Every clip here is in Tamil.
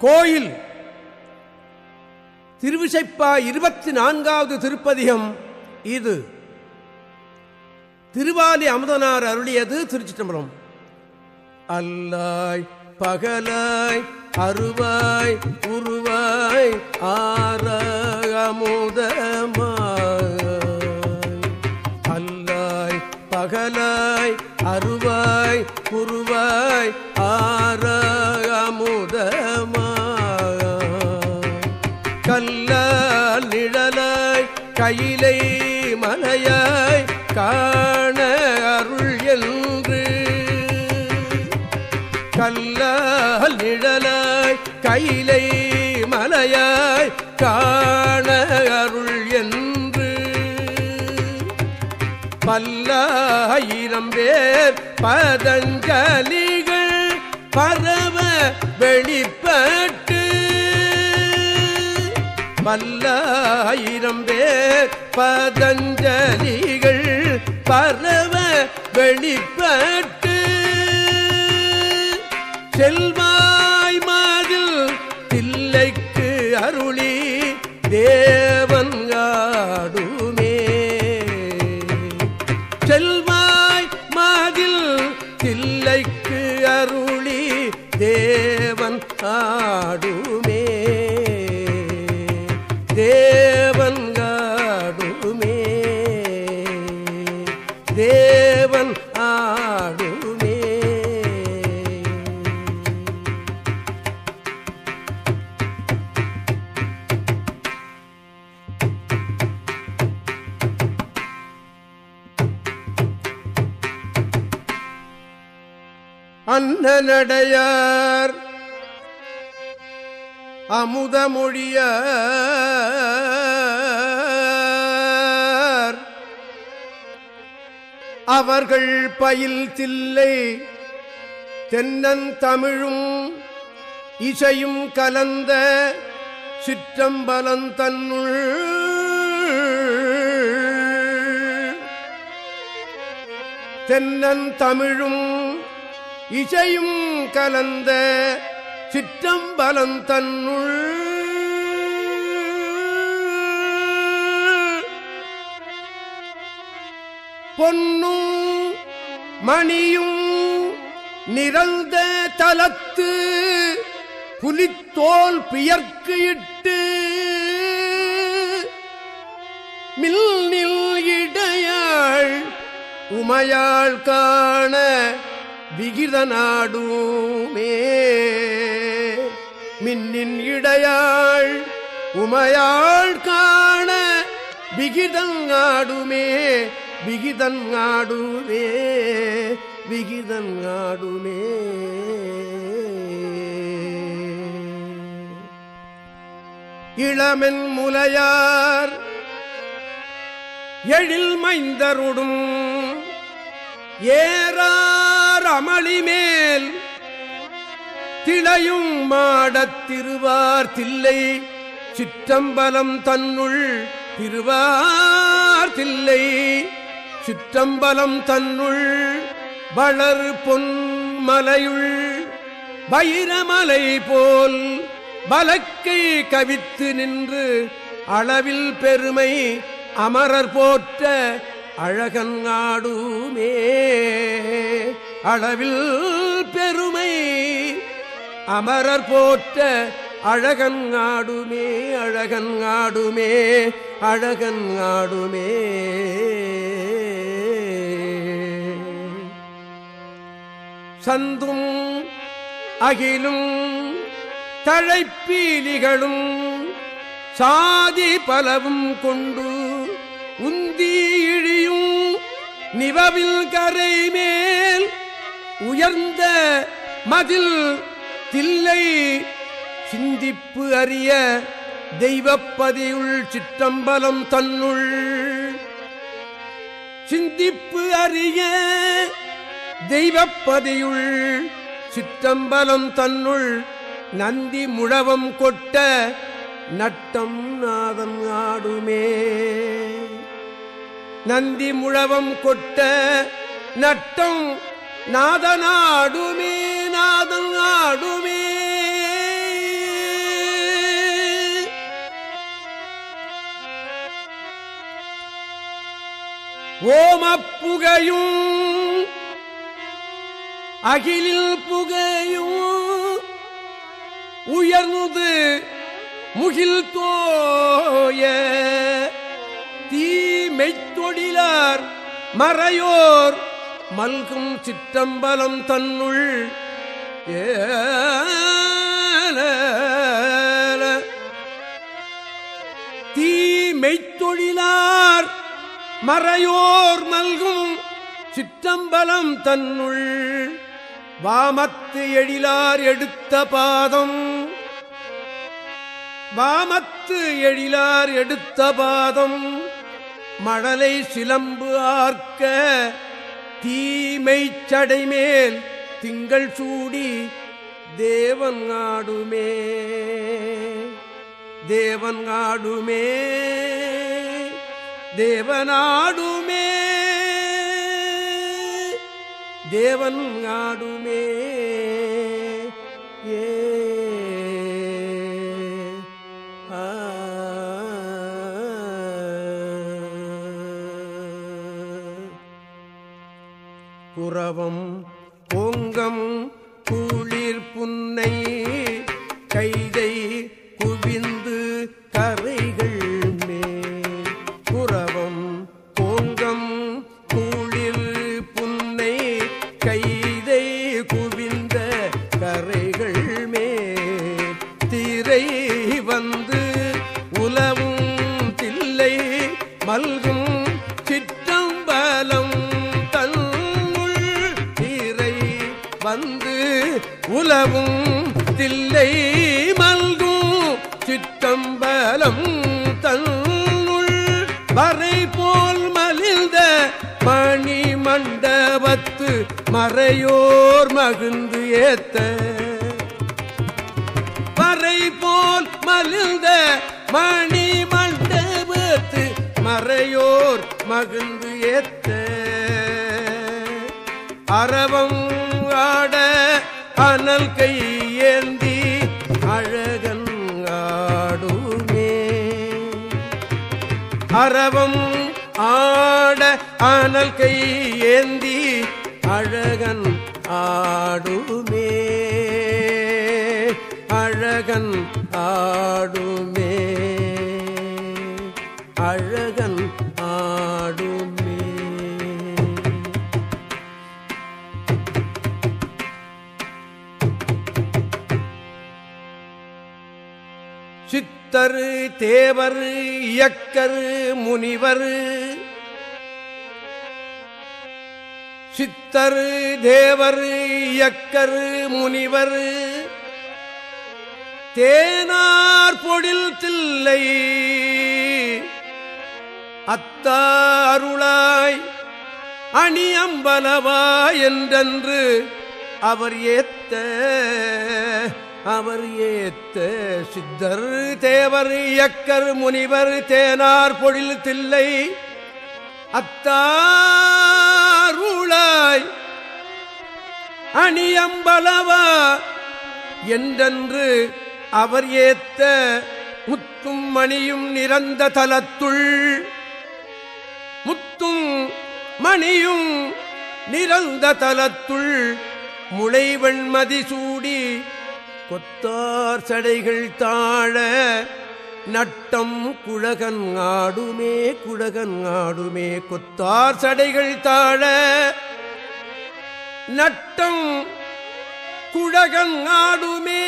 கோயில். திருவிசைப்பா இருபத்தி நான்காவது திருப்பதிகம் இது. திருவாலி அமுதனார் அருளியது திருச்சிட்டம்பரம் அல்லாய் பகலாய் அருவாய் உருவாய் ஆரமுதமாய் அல்லாய் பகலாய் அருவாய் மயிலை கையிலை மலையாய் காண அருள் என்று. கல்லால் நிழலாய் கையிலை மலையாய் காண அருள் என்று. பல்லாயிரம் பேர் பதஞ்சலிகள் பரவ வெளிப்பட்டு பல்லாயிரம் பேர் பதஞ்சலிகள் பரவ வெளிப்பட்டு. செல்வாய் மாதில் தில்லைக்கு அருளி தேவன் ஆடுமே. செல்வாய் மாதில் தில்லைக்கு அருளி தேவன் ஆடுமே. அன்னநடையார் அமுதமொழியார். அவர்கள் பயில் தில்லை தென்னந்தமிழும் இசையும் கலந்த சிற்றம்பலந்தன்னுள் தென்னந்தமிழும் இசையும் கலந்த சிற்றம்பலம் தன்னுள். பொன்னும் மணியும் நிறந்த தலத்து புலித்தோல் பியர்க்கு இட்டு. மில்நில் இடையாள் உமையாள் காண விகித நாடுமே மின்னின் இடையாள் உமையாள் காண விகிதங்காடுமே விகிதங்காடுமே விகிதங்காடுமே இளமென் முலையார் எழில் மைந்தருடும். ஏரா அமளி மேல் திளையும் மாடத் திருவார் தில்லை. சிற்றம்பலம் தன்னுள் திருவார் தில்லை. சிற்றம்பலம் தன்னுள் வளர் பொன்மலையுள் வைரமலை போல் பலக்கை கவித்து நின்று அளவில் பெருமை அமரர் போற்ற அழகன் ஆடுமே. அளவில் பெருமை. அமரர் போற்ற அழகன் ஆடுமே அழகன் ஆடுமே அழகன் ஆடுமே. சந்தும் அகிலும் தழைப்பீலிகளும் சாதி பலவும் கொண்டு உந்தி இழியும் நிவவில் கரை மேல் உயர்ந்த மதில் தில்லை சிந்திப்பு அறிய தெய்வப்பதியுள் சிற்றம்பலம் தன்னுள். சிந்திப்பு அறிய தெய்வப்பதியுள் சிற்றம்பலம் தன்னுள். நந்தி முழவம் கொட்ட நட்டம் நாதம் ஆடுமே. நந்தி முழவம் கொட்ட நட்டம் நாதனாடுமே நாதன் ஆடுமே ஓமப்புகையும் அகிலில் புகையும் உயர்ந்து முகில் தோய தீமெய்த்தொழிலார் மறையோர் மல்கும் சிற்றம்பலம் தன்னுள். ஏல தீமெய்த்தொழிலார் மறையோர் மல்கும் சிற்றம்பலம் தன்னுள். வாமத்து எழிலார் எடுத்த பாதம். வாமத்து எழிலார் எடுத்த பாதம். மழலை சிலம்பு ஆர்க்க தீமை சடைமேல் திங்கள் சூடி தேவன் ஆடுமே. தேவன் ஆடுமே. தேவனாடுமே தேவன் ஆடுமே. ஏ புறவம் பொங்கம் குளிர் புன்னை கைதை வந்து உலவும் தில்லை மல்கும் சிற்றம்பலம் தன்னுள் வரை போல் மலிந்த மணி மண்டபத்து மறையோர் மகிழ்ந்து ஏத்த. வரை போல் மலிந்த மணி மண்டபத்து மறையோர் மகிழ்ந்து ஏத்த. அறவம் ஆட அனல் கையேந்தி அழகன் ஆடுமே. அறவம் ஆட அனல் கையேந்தி அழகன் ஆடுமே. அழகன் ஆடுமே. சித்தரு தேவர் இயக்கரு முனிவர். சித்தரு தேவர் இயக்கரு முனிவர். தேனார் பொழில் தில்லை. அத்தாருளாய் அணியம்பலவா என்றென்று அவர் ஏத்த அவர் ஏத்த சித்தர் தேவர் இயக்கர் முனிவர் தேனார் பொழில் தில்லை அத்தாருளாய் அணியம்பலவா என்றென்று அவர் ஏத்த முத்தும் மணியும் நிறந்த தலத்துள் முத்தும் மணியும் நிறந்த தலத்துள் முளைவெண்மதி சூடி கொத்தார் சடைகள் தாழ நட்டம் குழகன் ஆடுமே குழகன் ஆடுமே. கொத்தார் சடைகள் தாழ நட்டம் குழகன் ஆடுமே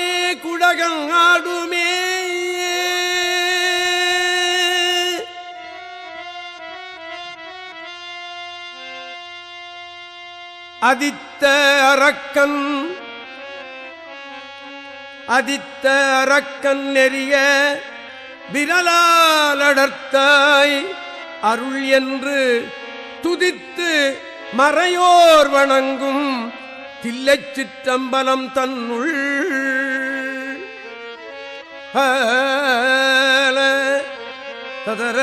குழகன் ஆடுமே. அதித்த அரக்கன் அதித்த அரக்கன் நெறிய விரலாலடர்த்தாய் அருள் என்று துதித்து மறையோர் வணங்கும் தில்லைச் சிற்றம்பலம் தன்னுள். ததர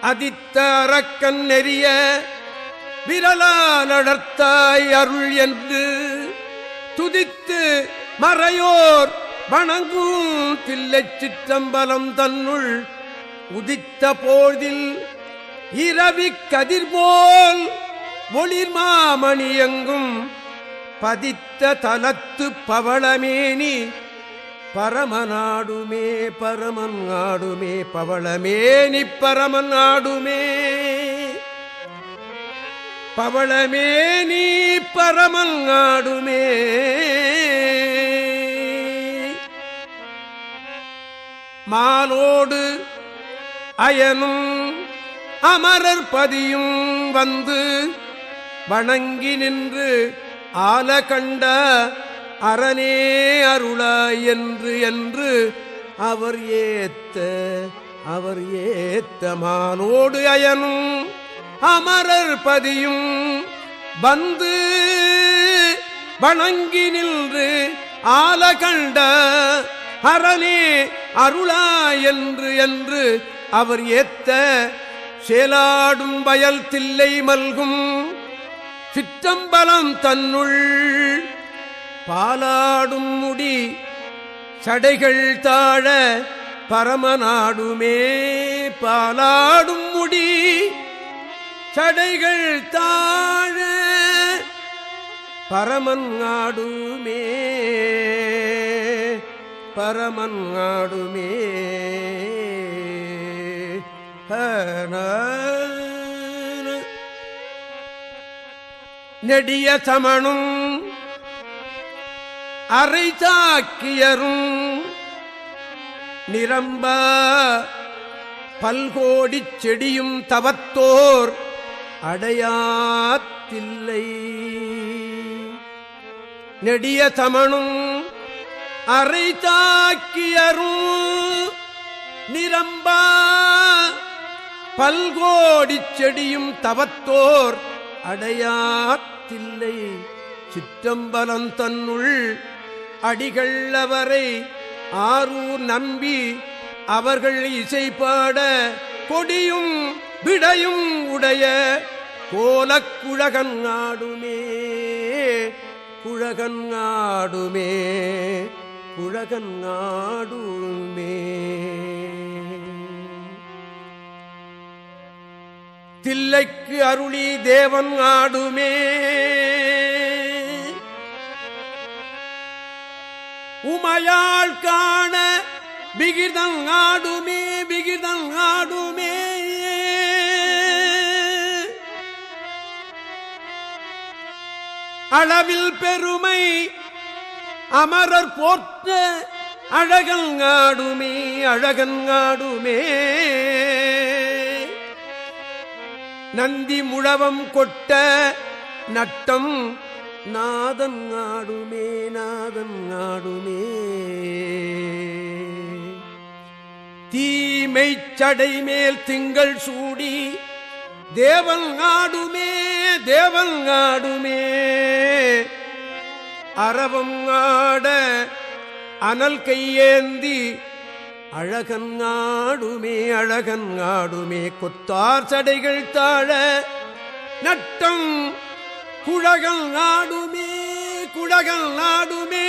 அதித்த அரக்கன் நெறிய விரலால் அடர்த்தாய் அருள் என்று துதித்து மறையோர் வணங்கும் பிள்ளை சிற்றம்பலம் தன்னுள் உதித்த போதில் இரவி கதிர்போல் ஒளிர் மாமணியங்கும் பதித்த தலத்து பவளமேனி. பரமநாடுமே பரமன் ஆடுமே பவளமேனி பரமன் ஆடுமே. பவளமேனி பரமன் ஆடுமே. மாலோடு அயனும் அமரர் பதியும் வந்து வணங்கி நின்று ஆல கண்ட அரணே அருளாய் என்று என்று அவர் ஏத்த அவர் ஏத்த மானோடு அயனும் அமரர் பதியும். வந்து வணங்கி நின்று ஆல கண்ட அரணே அருளா என்று என்று அவர் ஏத்த சேலாடும் வயல் தில்லை மல்கும். சிற்றம்பலம் தன்னுள் பாலாடும் முடி சடைகள் தாழ பரமநாடுமே பாலாடும் முடி சடைகள் தாழ பரமன் ஆடுமே. பரமன் ஆடுமே. நெடிய சமணும் அரை தாக்கியரும் நிரம்ப பல்கோடிச் செடியும் தவத்தோர் அடையாத்தில்லை. நெடிய தமணும் அரை தாக்கியரும் நிரம்பா பல்கோடி செடியும் தவத்தோர் அடையாத்தில்லை. சிற்றம்பலம் தன்னுள் அடிகள் அவரை ஆரூர் நம்பி அவர்கள் இசைப்பாட கொடியும் விடையும் உடைய கோலக்குழகன் ஆடுமே குழகன் ஆடுமே குழகன் ஆடுமே. தில்லைக்கு அருளி தேவன் ஆடுமே உமையாள் காண பிகிதம் ஆடுமே பிகிதம் ஆடுமே. அளவில் பெருமை அமரர் போற்ற அழகன் ஆடுமே அழகன் ஆடுமே நந்தி முழவம் கொட்ட நட்டம் நாதன் ஆடுமே நாதன் ஆடுமே தீமை சடை மேல் திங்கள் சூடி தேவன் ஆடுமே தேவங்காடுமே ஆடுமே. அறவம் ஆட அனல் கையேந்தி அழகன் ஆடுமே அழகன் ஆடுமே. கொத்தார் சடைகள் தாழ நட்டம் குழகல் நாடுமே குழகல் நாடுமே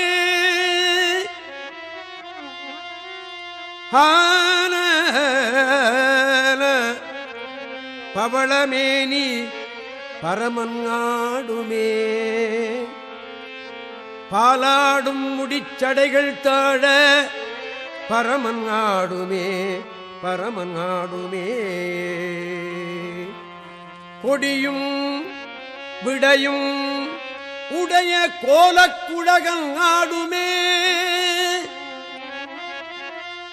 ஆன பவளமேனி பரமன் பாலாடும் முடிச்சடைகள் தாழ பரமன் ஆடுமே பரமன் ஆடுமே. கொடியும் விடையும் உடைய கோலக்குழகன் ஆடுமே.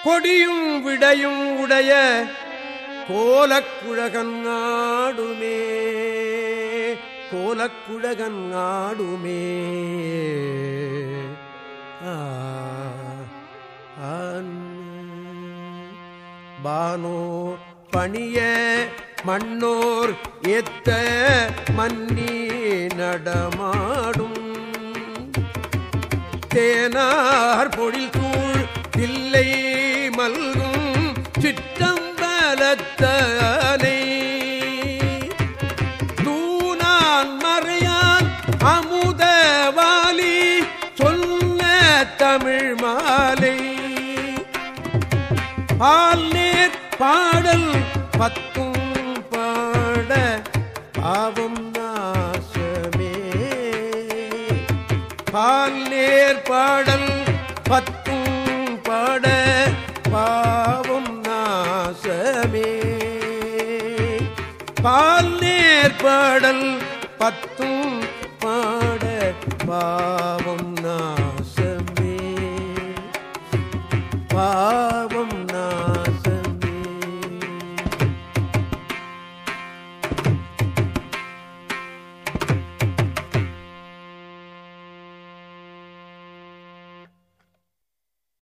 கொடியும் விடையும் உடைய கோலக்குழகன் ஆடுமே. கோலக்குழகன் ஆடுமே. பானோ பணிய மண்ணோர் எத்த மன்னி நடமாடும். தேனார் பொழில் தூள் தில்லை மல்கும் சிற்றம்பலத்தனை பால் நேர் பாடல் பத்தும் பாட பாவம் நாசமே. பால் நேர் பாடல் பத்தும் பாட பாவம் நாசமே. பால் நேர் பாடல் பத்தும் பாட பா